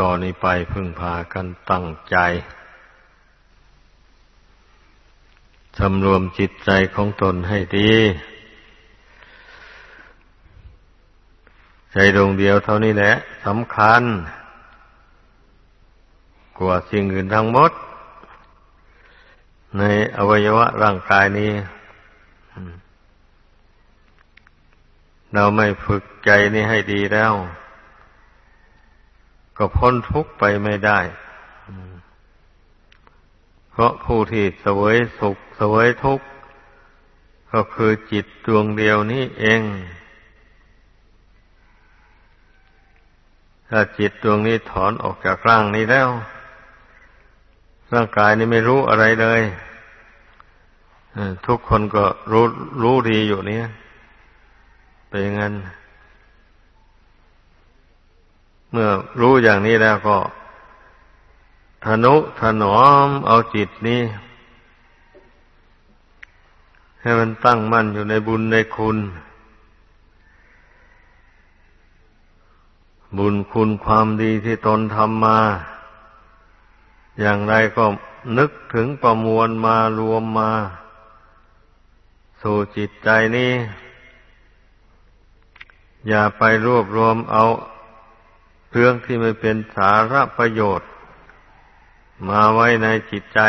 ต่อนนี้ไปพึ่งพากันตั้งใจสำรวมจิตใจของตนให้ดี ใจดวงเดียวเท่านี้แหละสำคัญ กว่าสิ่งอื่นทั้งหมด ในอวัยวะร่างกายนี้ เราไม่ฝึกใจนี้ให้ดีแล้ว ก็พ้นทุกข์ไปไม่ได้ เพราะผู้ที่เสวยสุขเสวยทุกข์ ก็คือจิตดวงเดียวนี้เอง ถ้าจิตดวงนี้ถอนออกจากร่างนี้แล้ว ร่างกายนี้ไม่รู้อะไรเลยทุกคนก็รู้รู้ดีอยู่เนี่ยเป็นงั้น เมื่อรู้อย่างนี้แล้วก็ทนุถนอมเอาจิตนี้ ให้มันตั้งมั่นอยู่ในบุญในคุณ บุญคุณความดีที่ตนทำมา อย่างไรก็นึกถึงประมวลมารวมมา สู่จิตใจนี้ อย่าไปรวบรวมเอา รื่องที่ไม่เป็นสาระประโยชน์ มาไว้ในจิตใจ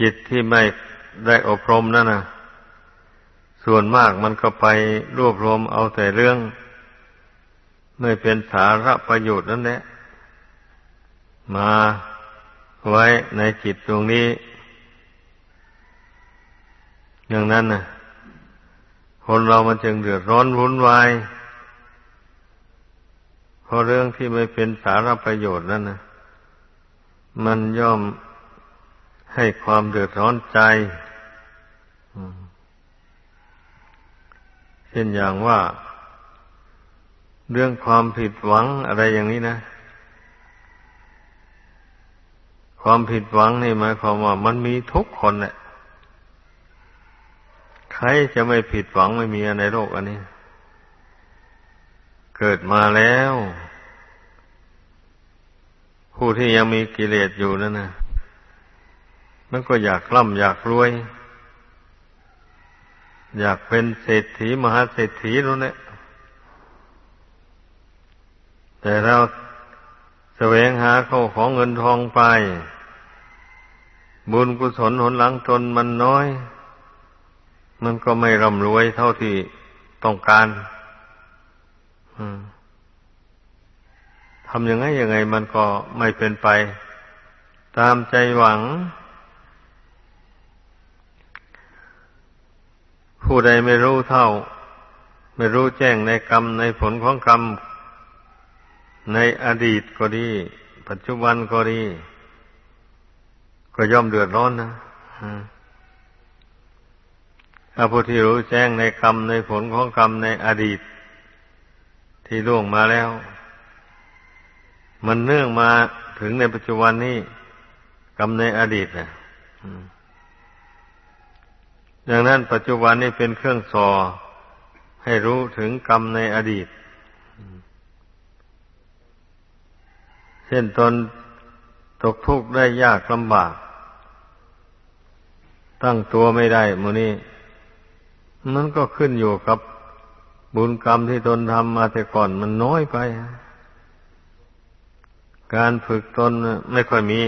จิตที่ไม่ได้อบรมนั่นนะส่วนมากมันก็ไปรวบรวมเอาแต่เรื่อง ไม่เป็นสาระประโยชน์นั่นแหละมาไว้ในจิตตรงนี้ อย่างนั้นนะคนเรามันจึงเดือดร้อนวุ่นวาย เพราะเรื่องที่ไม่เป็นสาระประโยชน์นั่นนะมันย่อมให้ความเดือดร้อนใจเช่นอย่างว่า เรื่องความผิดหวังอะไรอย่างนี้นะ ความผิดหวังนี่หมายความว่า มันมีทุกคนแหละใครจะไม่ผิดหวังไม่มีในโลกอันนี้ เกิดมาแล้ว ผู้ที่ยังมีกิเลสอยู่นั่นนะมันก็อยากร่ำอยากรวย อยากเป็นเศรษฐีมหาเศรษฐีนั่นแหละแต่เราแสวงหาเข้าของเงินทองไป บุญกุศลหนหลังตนมันน้อย มันก็ไม่ร่ำรวยเท่าที่ต้องการ ทำยังไงยังไงมันก็ไม่เป็นไป ตามใจหวัง ผู้ใดไม่รู้เท่า ไม่รู้แจ้งในกรรมในผลของกรรม ในอดีตก็ดี ปัจจุบันก็ดี ก็ย่อมเดือดร้อนนะถ้าผู้ที่รู้แจ้งในกรรมในผลของกรรมในอดีต ที่ล่วงมาแล้ว มันเนื่องมาถึงในปัจจุบันนี้กรรมในอดีตนะดังนั้นปัจจุบันนี้เป็นเครื่องสอให้รู้ถึงกรรมในอดีต เช่นตนตกทุกข์ได้ยากลำบาก ตั้งตัวไม่ได้มูนี้มันก็ขึ้นอยู่กับ บุญกรรมที่ตนทำมาแต่ก่อนมันน้อยไป การฝึกตนไม่ค่อยมี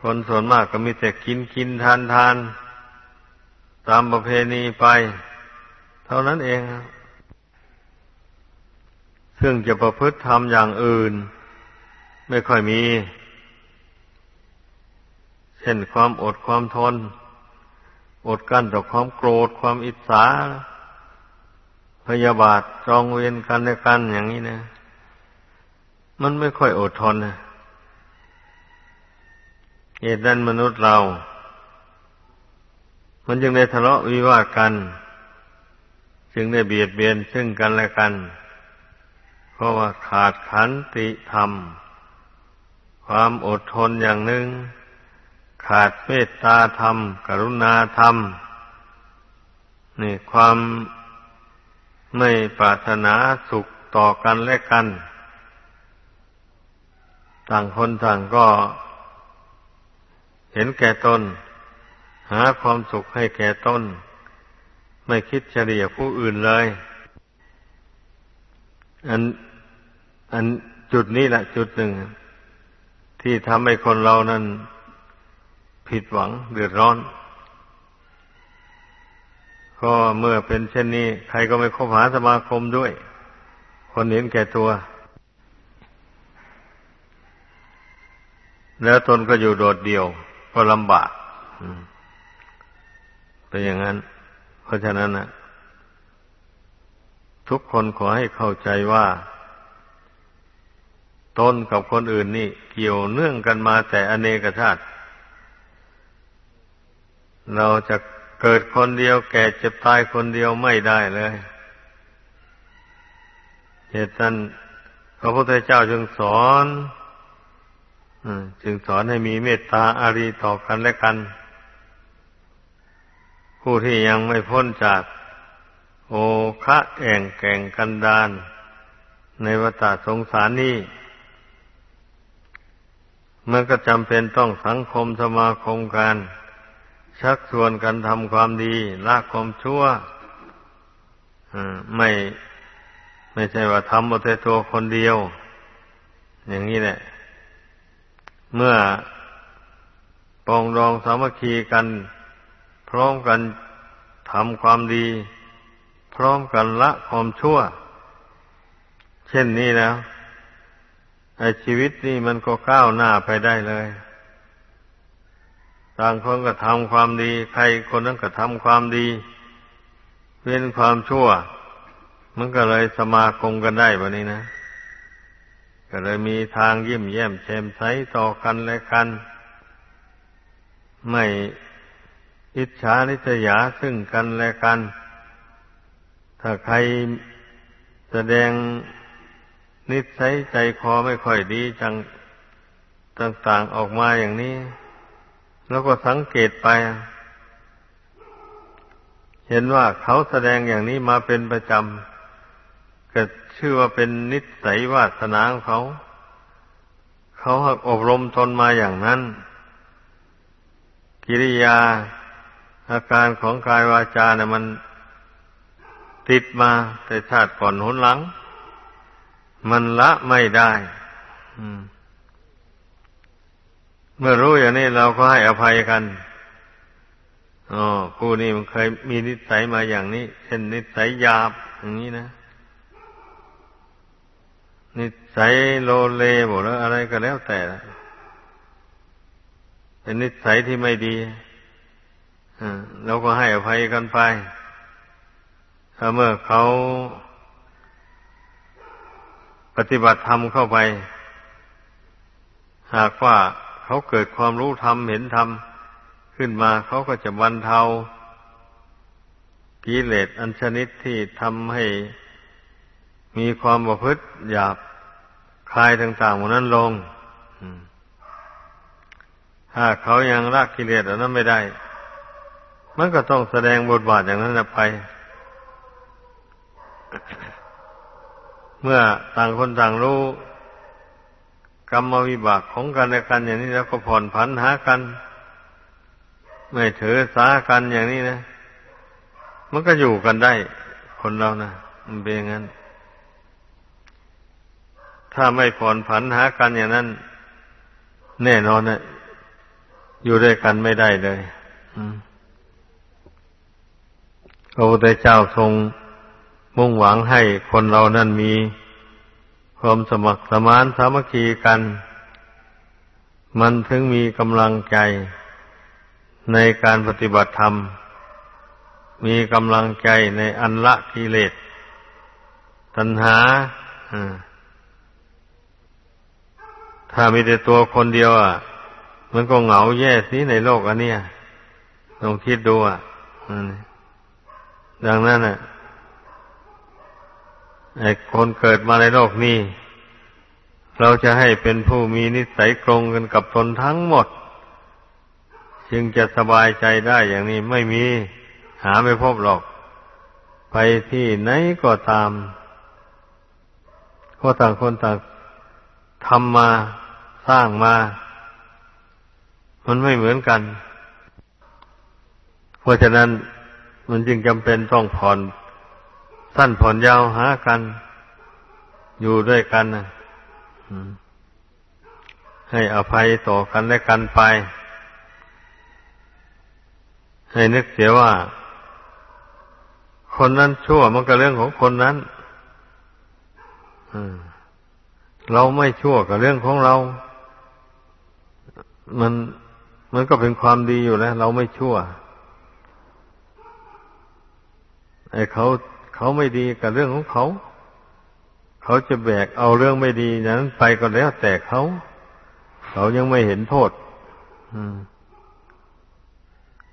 คนส่วนมากก็มีแต่กินกินทานทานตามประเพณีไป เท่านั้นเอง ซึ่งจะประพฤติทำอย่างอื่น ไม่ค่อยมี เช่นความอดความทน อดกั้นต่อความโกรธความอิจฉา พยาบาทจองเวรกันในกันอย่างนี้นะ มันไม่ค่อยอดทนนะเหตุนั้นมนุษย์เรา มันจึงได้ทะเลาะวิวาทกัน จึงได้เบียดเบียนซึ่งกันและกัน เพราะว่าขาดขันติธรรม ความอดทนอย่างหนึ่ง ขาดเมตตาธรรม กรุณาธรรม นี่ความ ไม่ปรารถนาสุขต่อกันและกัน ต่างคนต่างก็เห็นแก่ตน หาความสุขให้แก่ตนไม่คิดเฉลี่ยผู้อื่นเลย อันอันจุดนี้แหละจุดหนึ่ง ที่ทำให้คนเรานั้น ผิดหวังเดือดร้อน ก็เมื่อเป็นเช่นนี้ ใครก็ไม่คบหาสมาคมด้วย คนเห็นแก่ตัว แล้วตนก็อยู่โดดเดี่ยว ก็ลำบากเป็นอย่างนั้น เพราะฉะนั้นนะทุกคนขอให้เข้าใจว่าตนกับคนอื่นนี่ เกี่ยวเนื่องกันมาแต่อเนกชาติ เราจะ เกิดคนเดียวแก่เจ็บตายคนเดียวไม่ได้เลยเหตุนั้นพระพุทธเจ้าจึงสอนจึงสอนให้มีเมตตาอารีต่อกันและกัน ผู้ที่ยังไม่พ้นจาก โอคะแอ่งแก่งกันดาน ในวัฏสงสารนี้มันก็จำเป็นต้องสังคมสมาคมกัน ชักชวนกันทำความดีละความชั่วไม่ไม่ใช่ว่าทำเอาแต่ตัวคนเดียว อย่างนี้แหละ เมื่อปองรองสามัคคีกัน พร้อมกันทำความดี พร้อมกันละความชั่ว เช่นนี้แล้วไอชีวิตนี่มันก็ก้าวหน้าไปได้เลย ต่างคนก็ทำความดี ใครคนนั้นก็ทำความดี เว้นความชั่ว มันก็เลยสมาคมกันได้แบบนี้นะ ก็เลยมีทางยิ้มแย้มแช่มใสต่อกันและกัน ไม่อิจฉาริษยาซึ่งกันและกัน ถ้าใครแสดงนิสัยใจคอไม่ค่อยดีจังต่างๆออกมาอย่างนี้ แล้วก็สังเกตไป เห็นว่าเขาแสดงอย่างนี้มาเป็นประจำก็ชื่อว่าเป็นนิสัยวาสนาของเขา เขาหักอบรมตนมาอย่างนั้น กิริยาอาการของกายวาจาเนี่ยมันติดมาแต่ชาติก่อนหนหลัง มันละไม่ได้ เมื่อรู้อย่างนี้เราก็ให้อภัยกันอ๋อผู้นี้มันเคยมีนิสัยมาอย่างนี้ เช่นนิสัยหยาบอย่างนี้นะ นิสัยโลเลบอกแล้วอะไรก็แล้วแต่ เป็นนิสัยที่ไม่ดีเราก็ให้อภัยกันไปถ้าเมื่อเขาปฏิบัติธรรมเข้าไป หากว่า เขาเกิดความรู้ธรรมเห็นธรรมขึ้นมาเขาก็จะบรรเทากิเลสอันชนิดที่ทำให้มีความประพฤติหยาบคลายต่างๆหมดนั้นลง ถ้าเขายังละกิเลสอันนั้นไม่ได้ มันก็ต้องแสดงบทบาทอย่างนั้นไป เมื่อต่างคนต่างรู้ กรรมวิบากของกันและกันอย่างนี้แล้วก็ผ่อนผันหากัน ไม่ถือสากันอย่างนี้นะ มันก็อยู่กันได้ คนเรานะมันเป็นอย่างนั้น ถ้าไม่ผ่อนผันหากันอย่างนั้น แน่นอนนะอยู่ด้วยกันไม่ได้เลยพระพุทธเจ้าทรงมุ่งหวังให้คนเรานั้นมี ความสมัครสมานสามัคคีกัน มันถึงมีกำลังใจในการปฏิบัติธรรม มีกำลังใจในอันละกิเลส ตัณหาถ้ามีแต่ตัวคนเดียวอะ มันก็เหงาแย่สิในโลกอันเนี้ยลองคิดดูอะดังนั้นอะ คนเกิดมาในโลกนี้ เราจะให้เป็นผู้มีนิสัยตรงกันกับตนทั้งหมด จึงจะสบายใจได้อย่างนี้ไม่มีหาไม่พบหรอก ไปที่ไหนก็ตามก็ต่างคนต่างทำมาสร้างมา มันไม่เหมือนกัน เพราะฉะนั้นมันจึงจำเป็นต้องผ่อน สั้นผ่อนยาวหากัน อยู่ด้วยกันนะให้อภัยต่อกันและกันไป ให้นึกเสียว่า คนนั้นชั่วมันก็เรื่องของคนนั้นเราไม่ชั่วกับเรื่องของเรา มันมันก็เป็นความดีอยู่แล้ว เราไม่ชั่วไอ้เขา เขาไม่ดีกับเรื่องของเขา เขาจะแบกเอาเรื่องไม่ดีนั้นไปก็แล้วแต่เขา เขายังไม่เห็นโทษ อืม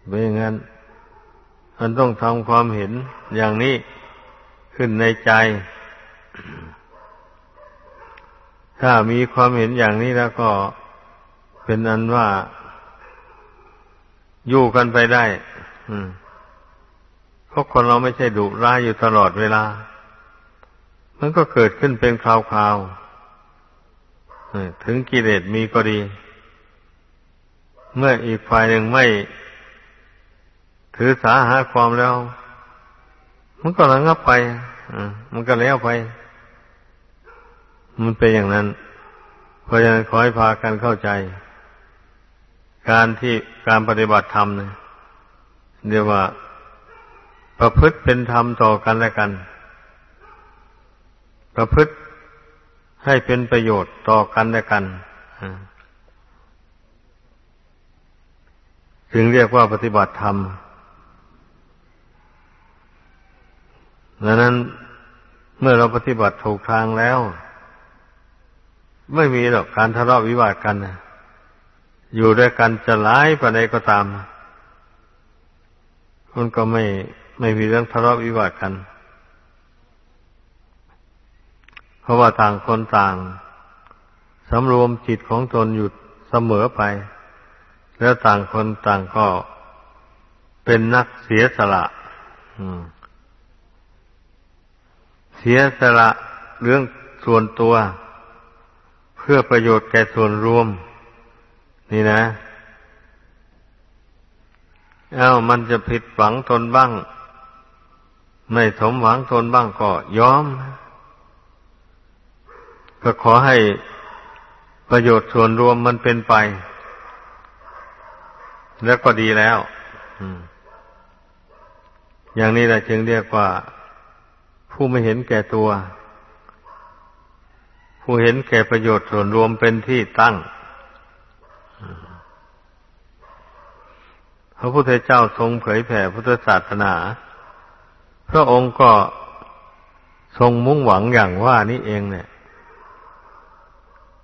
เป็นอย่างนั้นมันต้องทำความเห็นอย่างนี้ขึ้นในใจ ถ้ามีความเห็นอย่างนี้แล้วก็เป็นอันว่าอยู่กันไปได้ เพราะคนเราไม่ใช่ดุร้ายอยู่ตลอดเวลา มันก็เกิดขึ้นเป็นคราวๆถึงกิเลสมีก็ดี เมื่ออีกฝ่ายหนึ่งไม่ ถือสาหาความแล้ว มันก็ระงับไปมันก็แล้วไป มันเป็นอย่างนั้น เพราะฉะนั้นขอให้พากันเข้าใจ การที่การปฏิบัติธรรมเนี่ยเรียกว่า ประพฤติเป็นธรรมต่อกันและกัน ประพฤติให้เป็นประโยชน์ต่อกันและกันถึงเรียกว่าปฏิบัติธรรมดังนั้นเมื่อเราปฏิบัติถูกทางแล้ว ไม่มีหรอกการทะเลาะวิวาทกันนะอยู่ด้วยกันจะร้ายปานใดก็ตาม มันก็ไม่ ไม่มีเรื่องทะเลาะวิวาทกัน เพราะว่าต่างคนต่างสำรวมจิตของตนอยู่เสมอไป แล้วต่างคนต่างก็เป็นนักเสียสละเสียสละเรื่องส่วนตัว เพื่อประโยชน์แก่ส่วนรวม นี่นะ เอา้ามันจะผิดหวังตนบ้าง ไม่สมหวังตนบ้างก็ยอม ก็ขอให้ประโยชน์ส่วนรวมมันเป็นไป แล้วก็ดีแล้วอย่างนี้แหละจึงเรียกว่า ผู้ไม่เห็นแก่ตัว ผู้เห็นแก่ประโยชน์ส่วนรวมเป็นที่ตั้งพระพุทธเจ้าทรงเผยแผ่พุทธศาสนา พระองค์ก็ทรงมุ่งหวังอย่างว่านี่เองเนี่ย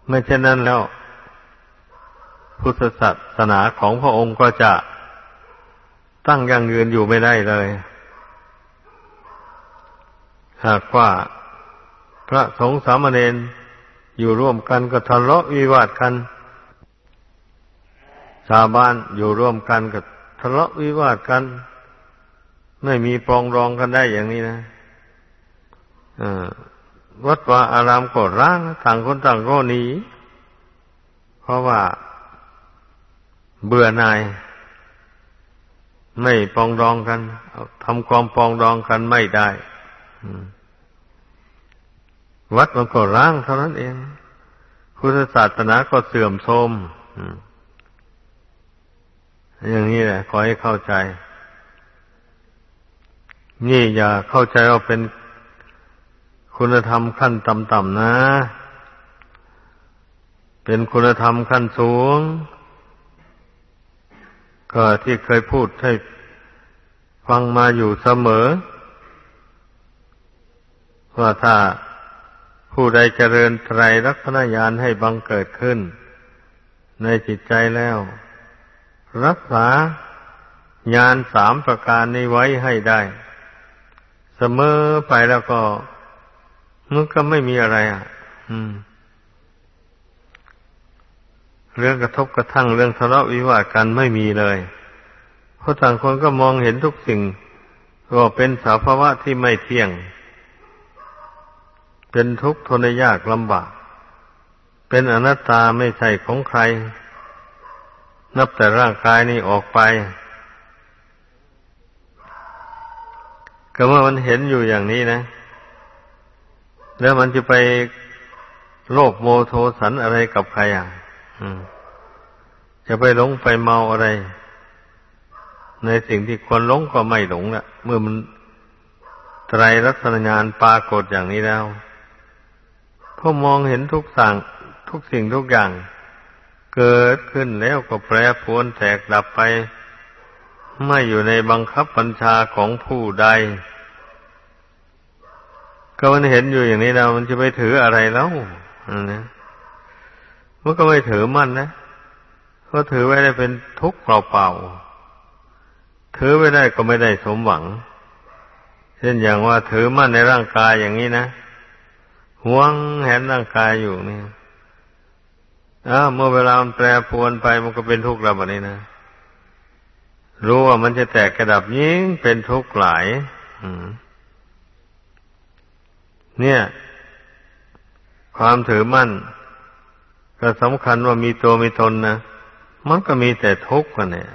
ไม่เช่นนั้นแล้ว พุทธศาสนาของพระองค์ก็จะตั้งยั่งยืนอยู่ไม่ได้เลย หากว่าพระสงฆ์สามเณรอยู่ร่วมกันก็ทะเลาะวิวาทกัน ชาวบ้านอยู่ร่วมกันก็ทะเลาะวิวาทกัน ไม่มีปรองรองกันได้อย่างนี้นะวัดวาอารามก็ร้างต่างคนต่างก็หนีเพราะว่าเบื่อหน่าย ไม่ปองดองกันทำความปองดองกันไม่ได้วัดมันก็ร้างเท่านั้นเอง พุทธศาสนาก็เสื่อมโทรมอย่างนี้แหละขอให้เข้าใจ นี่อย่าเข้าใจว่าเป็นคุณธรรมขั้นต่ำๆนะ เป็นคุณธรรมขั้นสูง ก็ที่เคยพูดให้ฟังมาอยู่เสมอ ว่าถ้าผู้ใดเจริญไตรลักษณญาณให้บังเกิดขึ้น ในจิตใจแล้ว รักษาญาณสามประการนี้ไว้ให้ได้ เสมอไปแล้วก็มันก็ไม่มีอะไร อะเรื่องกระทบกระทั่งเรื่องทะเลาะวิวาทกันไม่มีเลย เพราะต่างคนก็มองเห็นทุกสิ่งก็เป็นสาภาวะที่ไม่เที่ยง เป็นทุกข์ทนยากลำบาก เป็นอนัตตาไม่ใช่ของใคร นับแต่ร่างกายนี้ออกไป ก็เมื่อมันเห็นอยู่อย่างนี้นะ แล้วมันจะไปโลภโมโทสันอะไรกับใครอะจะไปหลงไปเมาอะไร ในสิ่งที่ควรหลงก็ไม่หลงละเมื่อมันไตรลักษณญาณปรากฏอย่างนี้แล้วพอมองเห็นทุกสั่งทุกสิ่งทุกอย่าง เกิดขึ้นแล้วก็แปรปรวนแตกดับไป ไม่อยู่ในบังคับบัญชาของผู้ใด ก็มันเห็นอยู่อย่างนี้แล้วมันจะไปถืออะไรแล้วนะมันก็ไม่ถือมั่นนะก็ถือไว้ได้เป็นทุกข์เปล่าๆถือไว้ได้ก็ไม่ได้สมหวัง เช่นอย่างว่าถือมั่นในร่างกายอย่างนี้นะหวงแหนร่างกายอยู่นี่อ้าเมื่อเวลามันแปรปรวนไปมันก็เป็นทุกข์แล้วแบบนี้นะ รู้ว่ามันจะแตกกระดับยิ่งเป็นทุกข์หลายเนี่ย ความถือมั่น ก็สำคัญว่ามีตัวมีตนนะมันก็มีแต่ทุกข์กันเนี่ย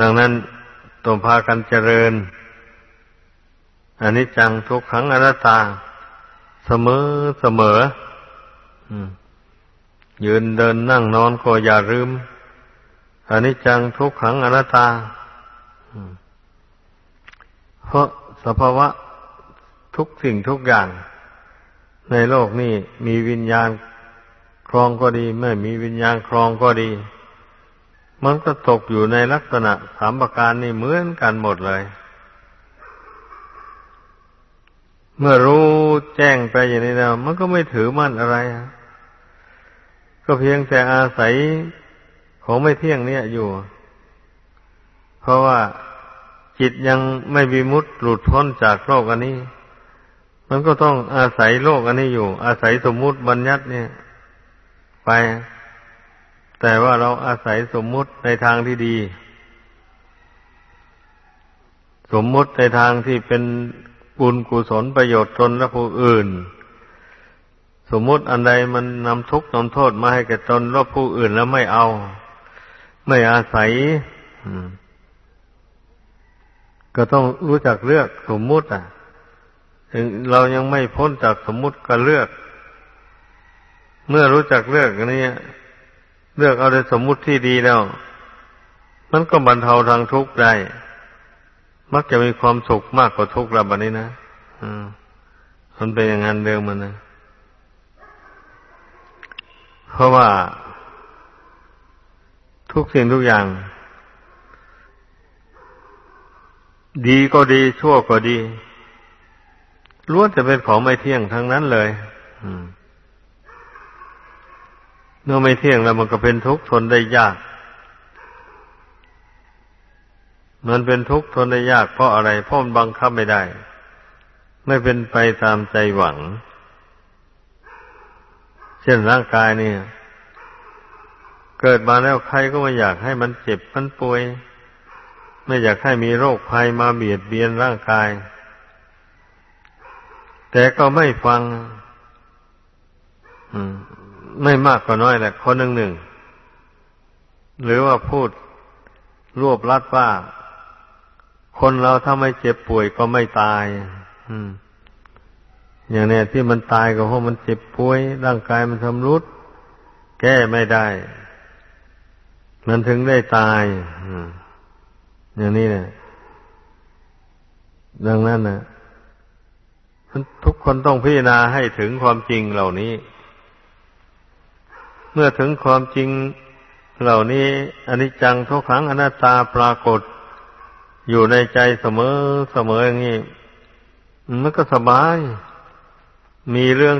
ดังนั้นต้องพากันเจริญอันนี้จังทุกขังอนัตตา เสมอเสมอยืนเดินนั่งนอนก็อย่าลืม อันนี้จังทุกขังอนัตตาเพราะสภาวะทุกสิ่งทุกอย่าง ในโลกนี้มีวิญญาณครองก็ดี ไม่มีวิญญาณครองก็ดี มันก็ตกอยู่ในลักษณะสามประการนี่เหมือนกันหมดเลย เมื่อรู้แจ้งไปอย่างนี้แล้ว มันก็ไม่ถือมั่นอะไร ก็เพียงแต่อาศัย ของไม่เที่ยงเนี่ยอยู่ เพราะว่าจิตยังไม่มีมุดหลุดพ้นจากโลกอันนี้ มันก็ต้องอาศัยโลกอันนี้อยู่ อาศัยสมมุติบัญญัติเนี่ย ไป แต่ว่าเราอาศัยสมมุติในทางที่ดี สมมุติในทางที่เป็นบุญกุศลประโยชน์ตนและผู้อื่น สมมุติอันใดมันนำทุกข์นำโทษมาให้แก่ตนและผู้อื่นแล้วไม่เอา ไม่อาศัยก็ต้องรู้จักเลือกสมมุติ อะ ถึงเรายังไม่พ้นจากสมมุติก็เลือก เมื่อรู้จักเลือกนี้เลือกเอาในสมมุติที่ดีแล้ว มันก็บรรเทาทางทุกข์ได้ มักจะมีความสุขมากกว่าทุกข์ระบัดนี้นะอืมมันเป็นอย่างนั้นเดิมมันนะ เพราะว่า ทุกสิ่งทุกอย่าง ดีก็ดีชั่วก็ดีล้วนจะเป็นของไม่เที่ยงทั้งนั้นเลยเมื่อไม่เที่ยงแล้วมันก็เป็นทุกข์ทนได้ยาก มันเป็นทุกข์ทนได้ยากเพราะอะไร เพราะมันบังคับไม่ได้ ไม่เป็นไปตามใจหวัง เช่นร่างกายเนี่ย เกิดมาแล้วใครก็ไม่อยากให้มันเจ็บมันป่วย ไม่อยากให้มีโรคภัยมาเบียดเบียนร่างกาย แต่ก็ไม่ฟังไม่มากก็น้อยแหละคนหนึ่งหนึ่ง หรือว่าพูดรวบลัดว่า คนเราถ้าไม่เจ็บป่วยก็ไม่ตายอย่างนี้ที่มันตายก็เพราะมันเจ็บป่วย ร่างกายมันทำรุด แก้ไม่ได้ มันถึงได้ตายอย่างนี้เนี่ย ดังนั้นนะทุกคนต้องพิจารณาให้ถึงความจริงเหล่านี้ เมื่อถึงความจริงเหล่านี้อนิจจังทุกขังอนัตตาปรากฏ อยู่ในใจเสมอเสมออย่างนี้มันก็สบาย มีเรื่อง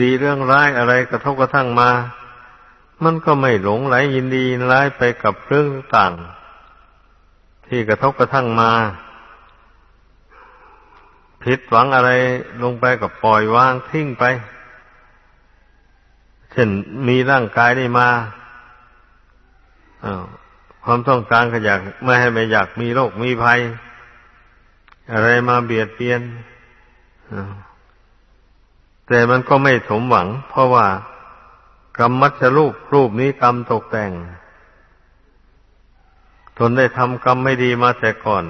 ดีเรื่องร้ายอะไรกระทบกระทั่งมา มันก็ไม่หลงไหลยินดีร้ายไปกับเรื่องต่างที่กระทบกระทั่งมา ผิดหวังอะไรลงไปกับปล่อยวางทิ้งไป เช่นมีร่างกายได้มาความต้องการก็อยากไม่ให้ไม่อยากมีโรคมีภัย อะไรมาเบียดเบียนแต่มันก็ไม่สมหวัง เพราะว่า กรรมมัชรูปรูปนี้กรรมตกแต่ง ทนได้ทำกรรมไม่ดีมาแต่ก่อน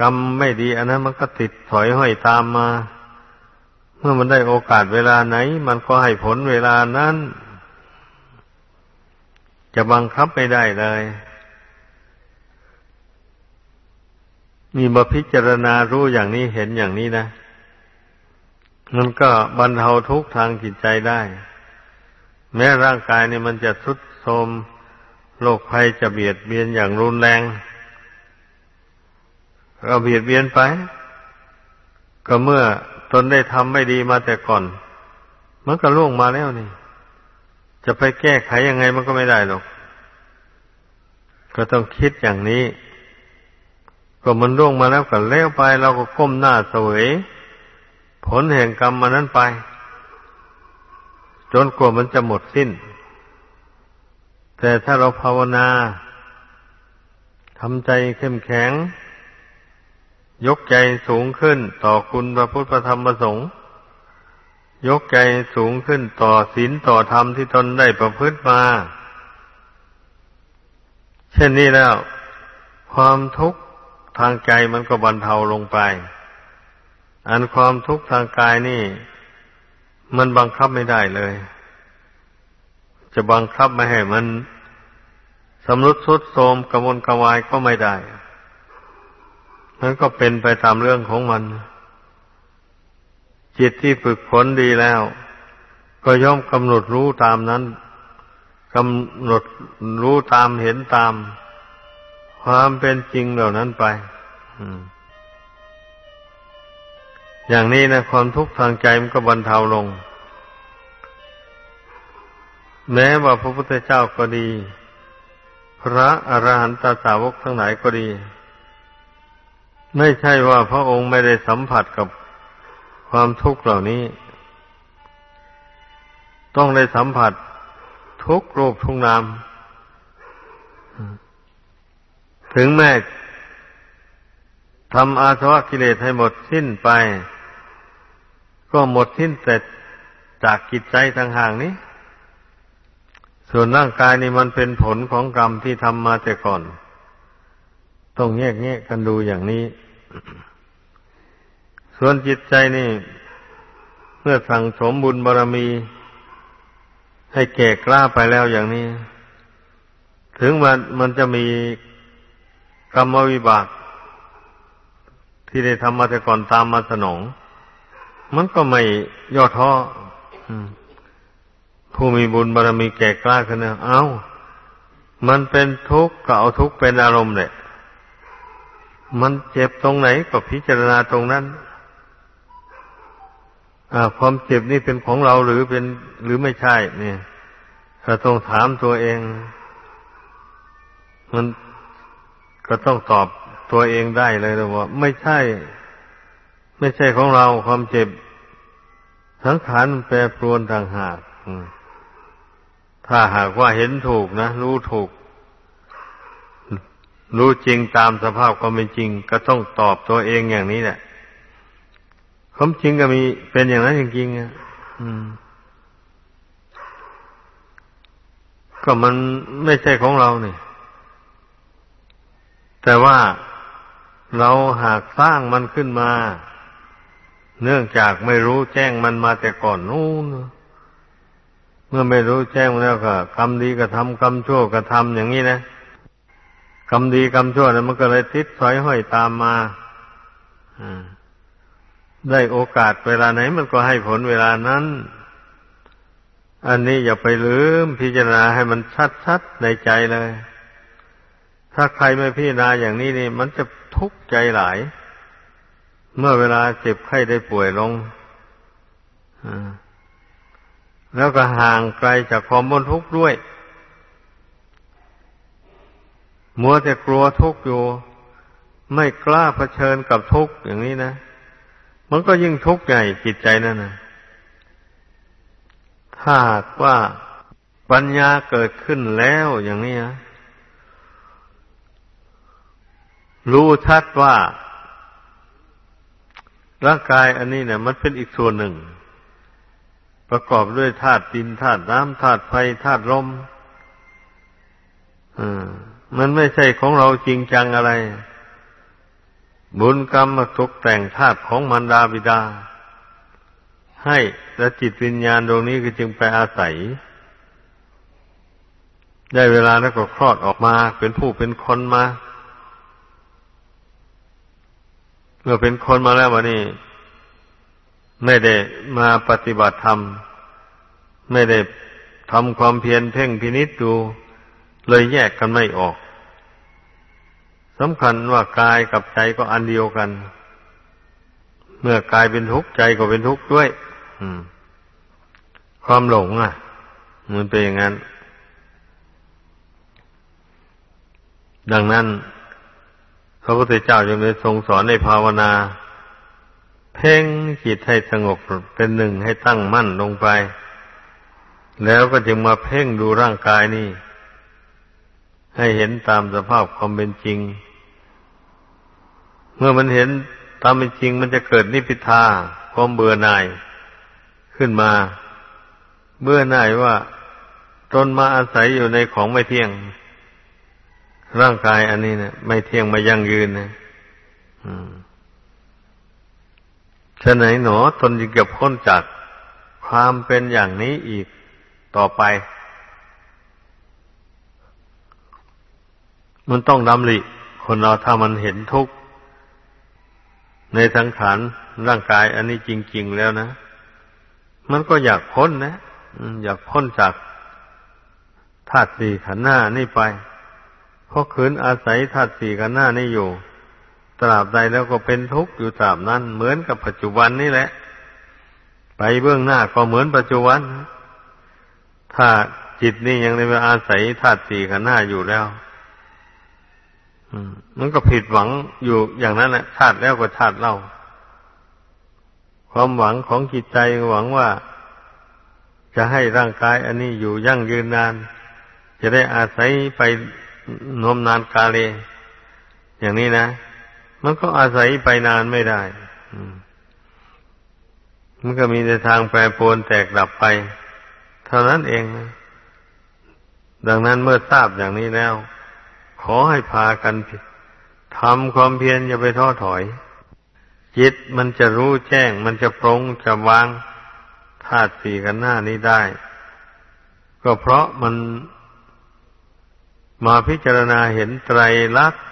กรรมไม่ดีอันนั้นมันก็ติดถอยห้อยตามมา เมื่อมันได้โอกาสเวลาไหน มันก็ให้ผลเวลานั้น จะบังคับไม่ได้เลยมีมาพิจารณารู้อย่างนี้เห็นอย่างนี้นะ มันก็บรรเทาทุกข์ทางจิตใจได้ แม้ร่างกายเนี่ยมันจะทุดโทรมโรคภัยจะเบียดเบียนอย่างรุนแรงก็เบียดเบียนไป ก็เมื่อตนได้ทำไม่ดีมาแต่ก่อนมันก็ล่วงมาแล้วนี่ จะไปแก้ไขยังไงมันก็ไม่ได้หรอก ก็ต้องคิดอย่างนี้ ก็มันล่วงมาแล้วก็แล้วไป เราก็ก้มหน้าเสวย ผลแห่งกรรมมานั้นไป จนกว่ามันจะหมดสิ้น แต่ถ้าเราภาวนาทำใจเข้มแข็ง ยกใจสูงขึ้นต่อคุณพระพุทธธรรมประสงค์ ยกใจสูงขึ้นต่อศีลต่อธรรมที่ตนได้ประพฤติมา เช่นนี้แล้ว ความทุกข์ทางใจมันก็บรรเทาลงไป อันความทุกข์ทางกายนี่ มันบังคับไม่ได้เลย จะบังคับไม่ให้มันสำรุดสุดโทมกระวนกระวายก็ไม่ได้มันก็เป็นไปตามเรื่องของมัน จิตที่ฝึกฝนดีแล้ว ก็ย่อมกำหนดรู้ตามนั้นกำหนดรู้ตามเห็นตาม ความเป็นจริงเหล่านั้นไป อ อย่างนี้นะความทุกข์ทางใจมันก็บรรเทาลง แม้ว่าพระพุทธเจ้าก็ดี พระอรหันตสาวกทั้งหลายก็ดี ไม่ใช่ว่าพระองค์ไม่ได้สัมผัสกับความทุกข์เหล่านี้ ต้องได้สัมผัสทุกรูปทุกนามถึงแม้ทำอาสวะกิเลสให้หมดสิ้นไป ก็หมดสิ้นแต่จจากกิจใจทางห่างนี้ ส่วนร่างกายนี่มันเป็นผลของกรรมที่ทำมาแต่ก่อน ต้องแยกแยะกันดูอย่างนี้ ส่วนจิตใจนี่ เมื่อสั่งสมบุญบารมี ให้แก่กล้าไปแล้วอย่างนี้ ถึงมันมันจะมีกรรมวิบาก ที่ได้ทำมาแต่ก่อนตามมาสนอง มันก็ไม่ย่อท้อผู้มีบุญบารมีแก่กล้าขึ้นนะเอา้า มันเป็นทุกข์ก็เอาทุกข์เป็นอารมณ์เนี่ยมันเจ็บตรงไหนก็พิจารณาตรงนั้นความเจ็บนี่เป็นของเราหรือเป็นหรือไม่ใช่ เนี่ยเราต้องถามตัวเอง มันก็ต้องตอบตัวเองได้เลยว่า ไม่ใช่ ไม่ใช่ของเราความเจ็บ สังขารมันแปรปรวนต่างหากถ้าหากว่าเห็นถูกนะ รู้ถูก รู้จริงตามสภาพความเป็นจริง ก็ต้องตอบตัวเองอย่างนี้แหละความจริงก็มีเป็นอย่างนั้นจริงๆอะก็มันไม่ใช่ของเราเนี่ยแต่ว่าเราหากสร้างมันขึ้นมา เนื่องจากไม่รู้แจ้งมันมาแต่ก่อนนู้นเมื่อไม่รู้แจ้งแล้วก็กรรมดีก็ทำกรรมชั่วก็ทำอย่างนี้นะกรรมดีกรรมชั่วนั้นมันก็เลยติดสอยห้อยตามมาได้โอกาสเวลาไหน มันก็ให้ผลเวลานั้น อันนี้อย่าไปลืมพิจารณาให้มันชัดๆในใจเลย ถ้าใครไม่พิจารณาอย่างนี้นี่ มันจะทุกข์ใจหลาย เมื่อเวลาเจ็บไข้ได้ป่วยลงแล้วก็ห่างไกลจากความบนทุกข์ด้วย มัวแต่กลัวทุกข์อยู่ ไม่กล้าเผชิญกับทุกข์อย่างนี้นะ มันก็ยิ่งทุกข์ใหญ่จิตใจนั่นนะถ้าว่าปัญญาเกิดขึ้นแล้วอย่างนี้นะรู้ชัดว่า ร่างกายอันนี้เนี่ย มันเป็นอีกส่วนหนึ่ง ประกอบด้วยธาตุดินธาตุน้ำธาตุไฟธาตุลมมันไม่ใช่ของเราจริงจังอะไร บุญกรรมมาตกแต่งธาตุของมารดาบิดา ให้และจิตวิญญาณดวงนี้ก็จึงไปอาศัย ได้เวลาแล้วก็คลอดออกมาเป็นผู้เป็นคนมา เมื่อเป็นคนมาแล้ววันนี้ ไม่ได้มาปฏิบัติธรรม ไม่ได้ทำความเพียรเพ่งพินิษดู เลยแยกกันไม่ออกสำคัญว่ากายกับใจก็อันเดียวกัน เมื่อกายเป็นทุกข์ใจก็เป็นทุกข์ด้วยความหลงอะ มันเป็นอย่างนั้น ดังนั้น พระพุทธเจ้าจึงได้ทรงสอนในภาวนา เพ่งจิตให้สงบเป็นหนึ่งให้ตั้งมั่นลงไป แล้วก็จึงมาเพ่งดูร่างกายนี่ ให้เห็นตามสภาพความเป็นจริง เมื่อมันเห็นตามเป็นจริงมันจะเกิดนิพิทาความเบื่อหน่ายขึ้นมา เบื่อหน่ายว่าตนมาอาศัยอยู่ในของไม่เที่ยง ร่างกายอันนี้เนะไม่เที่ยงไม่ยั่งยืนนะฉะไหนหนอตนจึงเก็บพ้นจากความเป็นอย่างนี้อีกต่อไป มันต้องดำริคนเราถ้ามันเห็นทุกข์ในสังขารร่างกายอันนี้จริง ๆ แล้วนะ มันก็อยากพ้นนะอยากพ้นจากธาตุสี่ขันธ์หน้านี่ไป เพราะขืนอาศัยธาตุสี่ขันหน้านี่อยู่ ตราบใดแล้วก็เป็นทุกข์อยู่ตราบนั้น เหมือนกับปัจจุบันนี่แหละ ไปเบื้องหน้าก็เหมือนปัจจุบัน ถ้าจิตนี่ยังในอาศัยธาตุสี่ขันหน้าอยู่แล้วมันก็ผิดหวังอยู่อย่างนั้นแหละชาติแล้วก็ชาติเล่า ความหวังของจิตใจหวังว่า จะให้ร่างกายอันนี้อยู่ยั่งยืนนาน จะได้อาศัยไป นมนานกาเล อย่างนี้นะ มันก็อาศัยไปนานไม่ได้มันก็มีแต่ทางแปรปรวนแตกดับไป เท่านั้นเองนะดังนั้นเมื่อทราบอย่างนี้แล้ว ขอให้พากันทำความเพียรอย่าไปท้อถอย จิตมันจะรู้แจ้ง มันจะปรงจะวางธาตุสี่กันหน้านี้ได้ ก็เพราะมัน มาพิจารณาเห็นไตรลักษณ์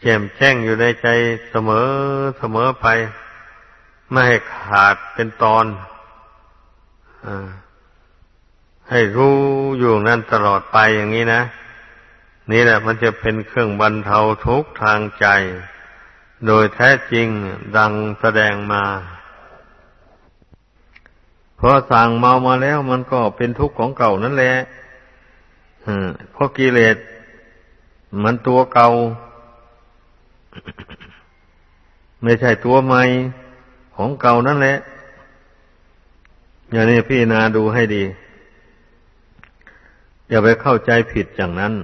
แจ่มแจ้งอยู่ในใจเสมอเสมอไป ไม่ให้ขาดเป็นตอนอให้รู้อยู่นั่นตลอดไปอย่างนี้นะ นี่แหละมันจะเป็นเครื่องบรรเทาทุกข์ทางใจ โดยแท้จริงดังแสดงมาพอสั่งเมามาแล้วมันก็เป็นทุกข์ของเก่านั่นแหละ เพราะกิเลสมันตัวเก่า ไม่ใช่ตัวใหม่ของเก่านั่นแหละ อย่างนี้พี่นาดูให้ดี อย่าไปเข้าใจผิดอย่างนั้น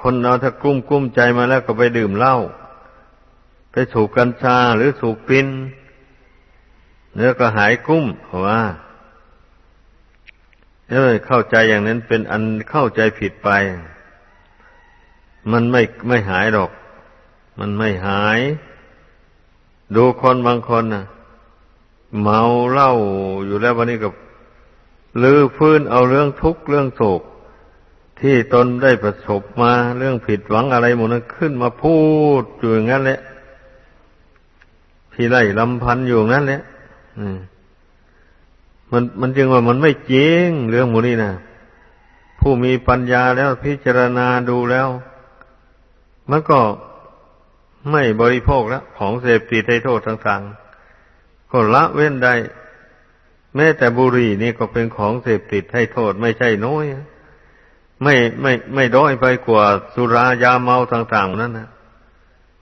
คนเราถ้ากุ้มกุ้มใจมาแล้วก็ไปดื่มเหล้าไปสูบกัญชาหรือสูบปินเนื้อก็หายกุ้มเพราะว่า เออเข้าใจอย่างนั้นเป็นอันเข้าใจผิดไป มันไม่ไม่หายหรอก มันไม่หาย ดูคนบางคนนะเมาเหล้าอยู่แล้ววันนี้กับลือฟื้นเอาเรื่องทุกข์เรื่องโศก ที่ตนได้ประสบมาเรื่องผิดหวังอะไรหมดนั้นขึ้นมาพูดอยู่อย่างนั้นแหละที่ไล่ลำพันอยู่งั้นแหละมั มันมันจึงว่ามันไม่จริงเรื่องหมูนี้นะผู้มีปัญญาแล้วพิจารณาดูแล้ว มันก็ไม่บริโภคแล้ว ของเสพติดให้โทษต่างๆก็ละเว้นได้แม้แต่บุหรี่นี่ก็เป็นของเสพติดให้โทษไม่ใช่น้อยไม่ไม่ไม่ด้อยไปกว่าสุรายาเมาต่าง ๆ นั่นนะ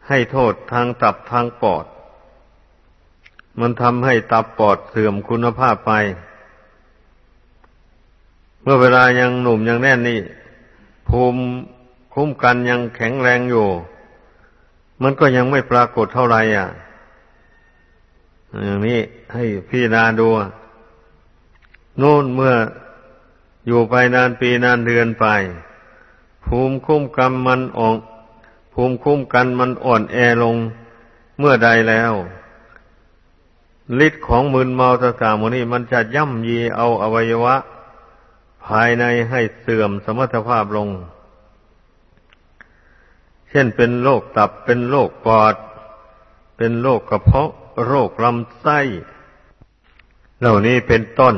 ให้โทษทางตับทางปอด มันทำให้ตับปอดเสื่อมคุณภาพไป เมื่อเวลายังหนุ่มยังแน่นนี่ ภูมิคุ้มกันยังแข็งแรงอยู่ มันก็ยังไม่ปรากฏเท่าไหร่อะอย่างนี้ให้พี่นาดูนู่นเมื่ออยู่ไปนานปีนานเดือนไป ภูมิคุ้มกันมันอ่อนภูมิคุ้มกันมันอ่อนแอลงเมื่อใดแล้ว ฤทธิ์ของมืนเมาต่างๆมนี้มันจะย่ำยีเอาอวัยวะ ภายในให้เสื่อมสมรรถภาพลง เช่นเป็นโรคตับเป็นโรคปอด เป็นโรคกระเพาะ โรคลำไส้ เหล่านี้เป็นต้น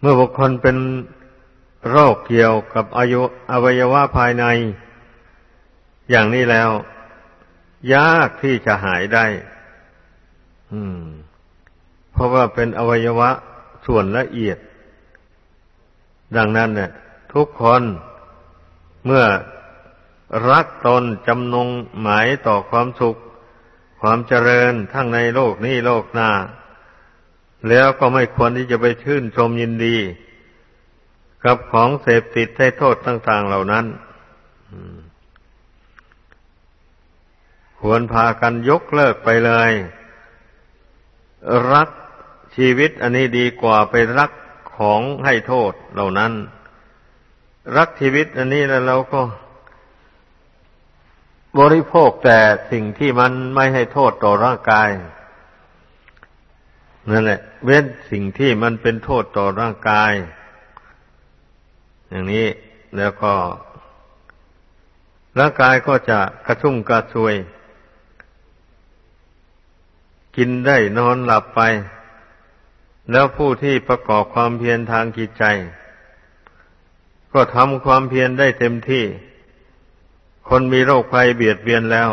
เมื่อบุคคลเป็นโรคเกี่ยวกับอายุอวัยวะภายใน อย่างนี้แล้ว ยากที่จะหายได้ อืม เพราะว่าเป็นอวัยวะส่วนละเอียด ดังนั้นเนี่ย ทุกคนเมื่อรักตนจำนงหมายต่อความสุข ความเจริญทั้งในโลกนี้โลกหน้า แล้วก็ไม่ควรที่จะไปชื่นชมยินดี กับของเสพติดให้โทษต่าง ๆ เหล่านั้น ควรพากันยกเลิกไปเลย รักชีวิตอันนี้ดีกว่าไปรักของให้โทษเหล่านั้น รักชีวิตอันนี้แล้วเราก็ บริโภคแต่สิ่งที่มันไม่ให้โทษต่อร่างกายนั่นแหละ เว้นสิ่งที่มันเป็นโทษต่อร่างกาย อย่างนี้แล้วก็ร่างกายก็จะกระชุ่มกระชวย กินได้นอนหลับไป แล้วผู้ที่ประกอบความเพียรทางจิตใจ ก็ทำความเพียรได้เต็มที่ คนมีโรคภัยเบียดเบียนแล้ว